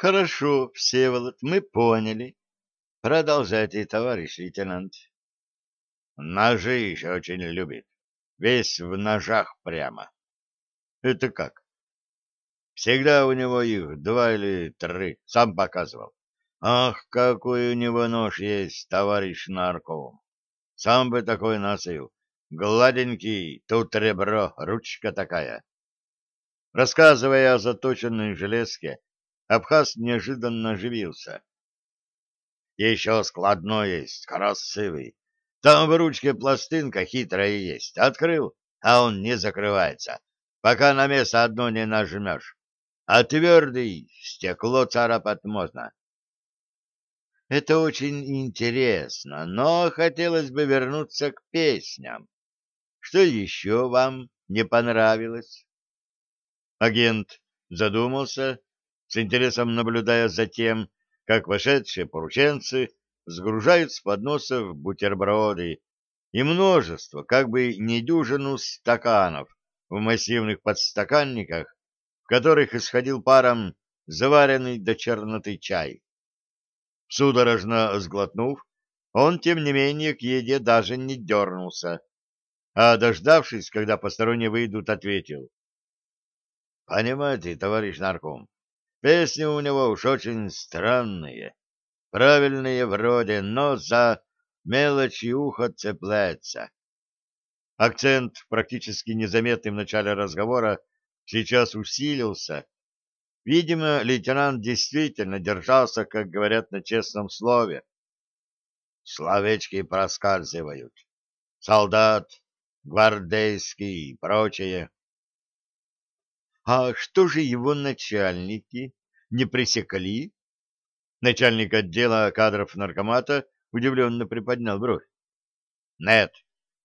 Хорошо, Всеволод, мы поняли. Продолжайте, товарищ лейтенант. Ножи еще очень любит. Весь в ножах прямо. Это как? Всегда у него их два или три, сам показывал. Ах, какой у него нож есть, товарищ нарком. Сам бы такой носил. Гладенький, тут ребро, ручка такая. Рассказывая о заточенной железке, Абхаз неожиданно оживился. Еще складной есть, красивый. Там в ручке пластинка хитрая есть. Открыл, а он не закрывается, пока на место одно не нажмешь. А твердый стекло царапать можно. Это очень интересно, но хотелось бы вернуться к песням. Что еще вам не понравилось? Агент задумался, с интересом наблюдая за тем, как вошедшие порученцы сгружают с подносов бутерброды и множество, как бы не дюжину стаканов в массивных подстаканниках, в которых исходил паром заваренный до черноты чай. Судорожно сглотнув, он, тем не менее, к еде даже не дернулся, а, дождавшись, когда посторонние выйдут, ответил. — Понимаете, товарищ нарком, песни у него уж очень странные, правильные вроде, но за мелочи ухо цепляется. Акцент, практически незаметный в начале разговора, сейчас усилился, Видимо, лейтенант действительно держался, как говорят на честном слове. Словечки проскальзывают. Солдат, гвардейский и прочее. А что же его начальники не пресекли? Начальник отдела кадров наркомата удивленно приподнял бровь. Нет,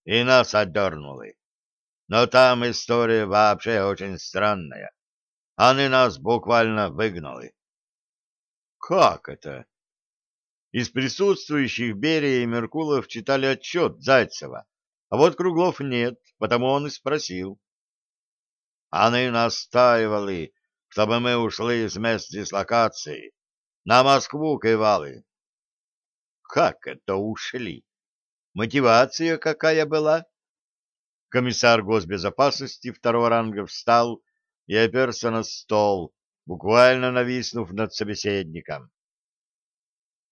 и нас отдернули. Но там история вообще очень странная. Они нас буквально выгнали. Как это? Из присутствующих Берия и Меркулов читали отчет Зайцева, а вот Круглов нет, потому он и спросил. Они настаивали, чтобы мы ушли из мест дислокации. На Москву кивали. Как это ушли? Мотивация какая была? Комиссар госбезопасности второго ранга встал и оперся на стол, буквально нависнув над собеседником.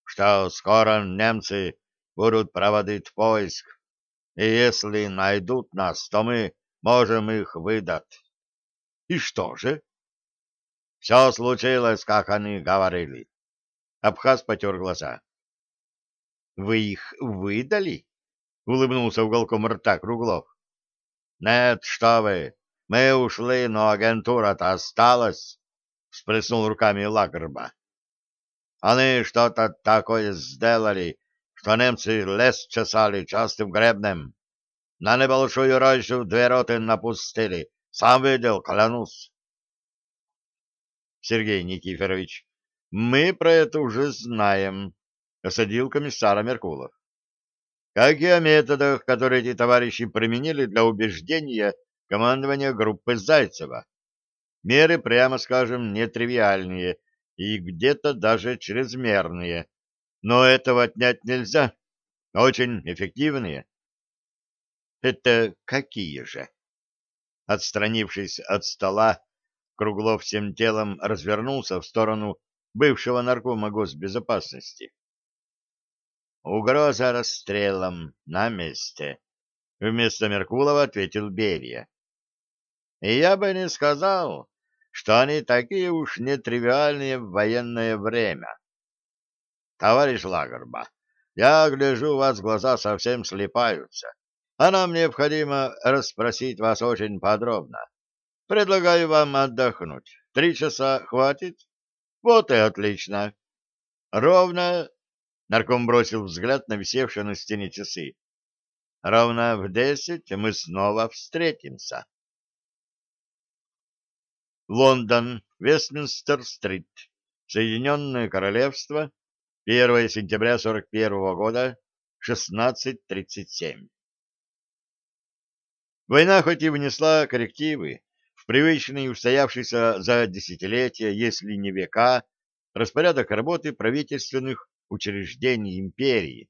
Что скоро немцы будут проводить поиск, и если найдут нас, то мы можем их выдать. И что же? Все случилось, как они говорили. Абхаз потер глаза. Вы их выдали? Улыбнулся уголком рта Круглов. Нет, что вы, мы ушли, но агентура-то осталась, — всплеснул руками Лагерба. Они что-то такое сделали, что немцы лес чесали частым гребнем. На небольшую рощу две роты напустили. Сам видел, клянусь. Сергей Никифорович, мы про это уже знаем, — осадил комиссара Меркулов. Как и о методах, которые эти товарищи применили для убеждения командования группы Зайцева. Меры, прямо скажем, нетривиальные и где-то даже чрезмерные, но этого отнять нельзя. Очень эффективные. Это какие же? Отстранившись от стола, Круглов всем телом развернулся в сторону бывшего наркома госбезопасности. Угроза расстрелом на месте. Вместо Меркулова ответил Берия. И я бы не сказал, что они такие уж нетривиальные в военное время. Товарищ Лагерба, я гляжу, у вас глаза совсем слепаются, а нам необходимо расспросить вас очень подробно. Предлагаю вам отдохнуть. Три часа хватит? Вот и отлично. Ровно... Нарком бросил взгляд на висевшие на стене часы. Ровно в десять мы снова встретимся. Лондон, Вестминстер-стрит, Соединенное Королевство, 1 сентября 41 года, 16.37. Война хоть и внесла коррективы в привычный устоявшийся за десятилетия, если не века, распорядок работы правительственных учреждений империи.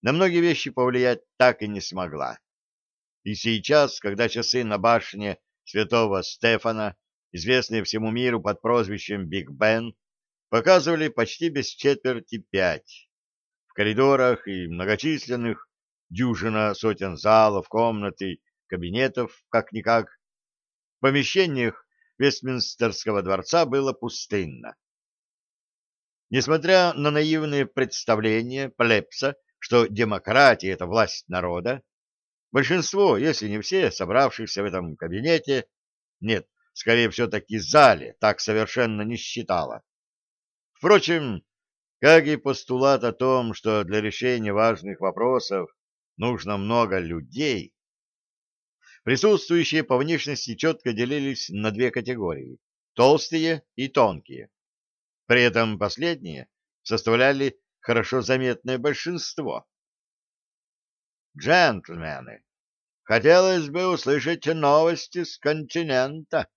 На многие вещи повлиять так и не смогла. И сейчас, когда часы на башне святого Стефана, известные всему миру под прозвищем Биг Бен, показывали почти без четверти пять. В коридорах и многочисленных дюжина сотен залов, комнаты, кабинетов, как-никак. В помещениях Вестминстерского дворца было пустынно. Несмотря на наивные представления Плепса, что демократия — это власть народа, большинство, если не все, собравшихся в этом кабинете, нет, скорее все-таки зале, так совершенно не считало. Впрочем, как и постулат о том, что для решения важных вопросов нужно много людей, присутствующие по внешности четко делились на две категории – толстые и тонкие. При этом последние составляли хорошо заметное большинство. «Джентльмены, хотелось бы услышать новости с континента».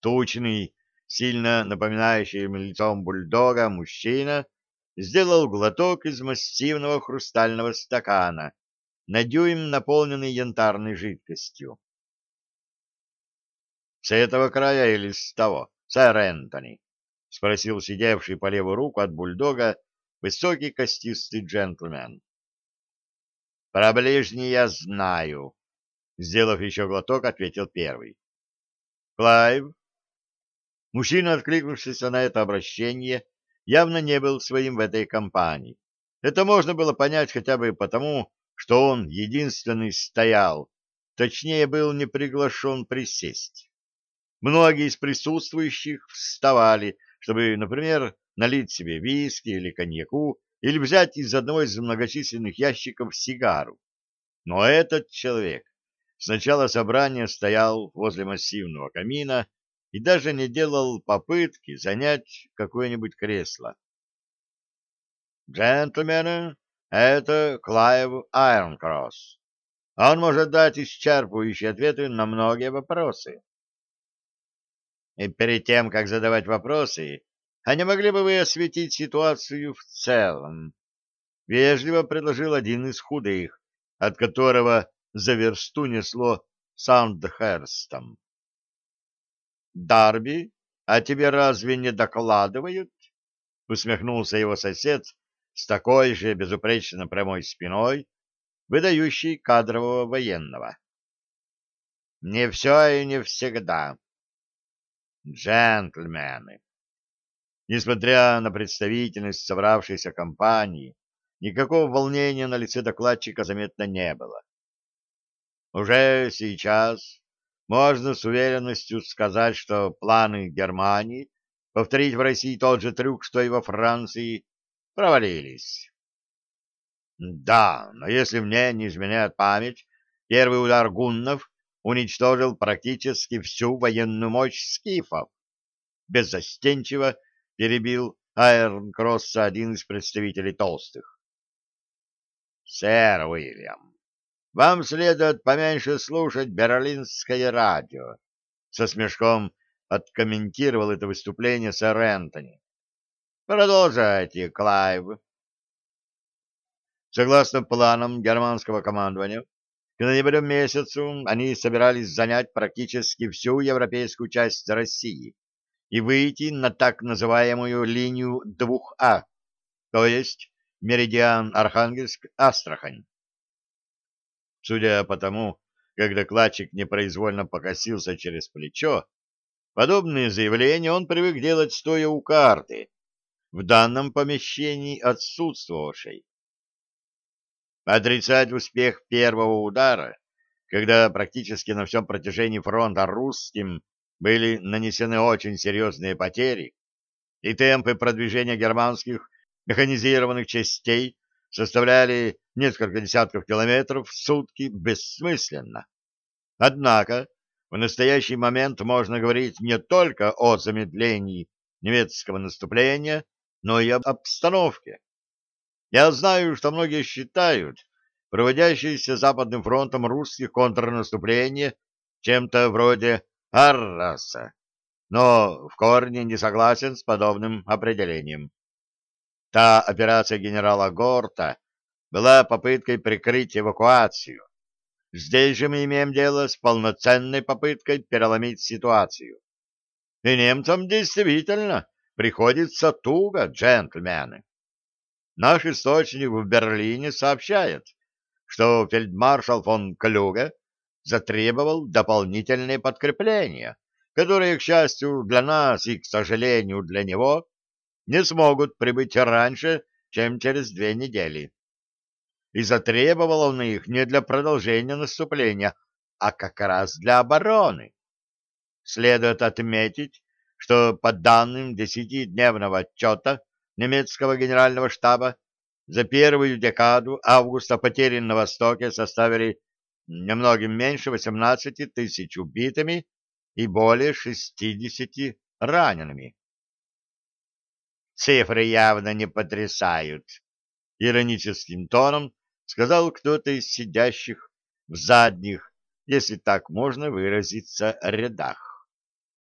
Тучный, сильно напоминающий лицом бульдога, мужчина сделал глоток из массивного хрустального стакана, на дюйм наполненный янтарной жидкостью. — С этого края или с того, сэр Энтони? — спросил сидевший по левую руку от бульдога высокий костистый джентльмен. — Про ближний я знаю, — сделав еще глоток, ответил первый. — Клайв? Мужчина, откликнувшийся на это обращение, явно не был своим в этой компании. Это можно было понять хотя бы потому, что он единственный стоял, точнее был не приглашен присесть. Многие из присутствующих вставали, чтобы, например, налить себе виски или коньяку, или взять из одного из многочисленных ящиков сигару. Но этот человек с начала собрания стоял возле массивного камина и даже не делал попытки занять какое-нибудь кресло. «Джентльмены, это Клайв Айронкросс. Он может дать исчерпывающие ответы на многие вопросы». И перед тем, как задавать вопросы, не могли бы вы осветить ситуацию в целом? Вежливо предложил один из худых, от которого за версту несло Саундхерстом. Дарби, а тебе разве не докладывают? Усмехнулся его сосед с такой же безупречно прямой спиной, выдающий кадрового военного. Не все и не всегда джентльмены. Несмотря на представительность собравшейся компании, никакого волнения на лице докладчика заметно не было. Уже сейчас можно с уверенностью сказать, что планы Германии повторить в России тот же трюк, что и во Франции, провалились. Да, но если мне не изменяет память, первый удар гуннов уничтожил практически всю военную мощь скифов. Беззастенчиво перебил Айрон-Кросса один из представителей толстых. «Сэр Уильям, вам следует поменьше слушать берлинское радио», со смешком откомментировал это выступление сэр Энтони. «Продолжайте, Клайв». Согласно планам германского командования, к ноябрю месяцу они собирались занять практически всю европейскую часть России и выйти на так называемую линию 2А, то есть меридиан Архангельск-Астрахань. Судя по тому, как докладчик непроизвольно покосился через плечо, подобные заявления он привык делать стоя у карты, в данном помещении отсутствовавшей. Отрицать успех первого удара, когда практически на всем протяжении фронта русским были нанесены очень серьезные потери, и темпы продвижения германских механизированных частей составляли несколько десятков километров в сутки бессмысленно. Однако в настоящий момент можно говорить не только о замедлении немецкого наступления, но и об обстановке. Я знаю, что многие считают проводящееся Западным фронтом русских контрнаступление чем-то вроде Арраса. но в корне не согласен с подобным определением. Та операция генерала Горта была попыткой прикрыть эвакуацию. Здесь же мы имеем дело с полноценной попыткой переломить ситуацию. И немцам действительно приходится туго, джентльмены. Наш источник в Берлине сообщает, что фельдмаршал фон Клюге затребовал дополнительные подкрепления, которые, к счастью для нас и, к сожалению, для него, не смогут прибыть раньше, чем через две недели. И затребовал он их не для продолжения наступления, а как раз для обороны. Следует отметить, что по данным десятидневного отчета немецкого генерального штаба за первую декаду августа потери на Востоке составили немногим меньше 18 тысяч убитыми и более 60 ранеными. Цифры явно не потрясают, ироническим тоном сказал кто-то из сидящих в задних, если так можно выразиться, рядах.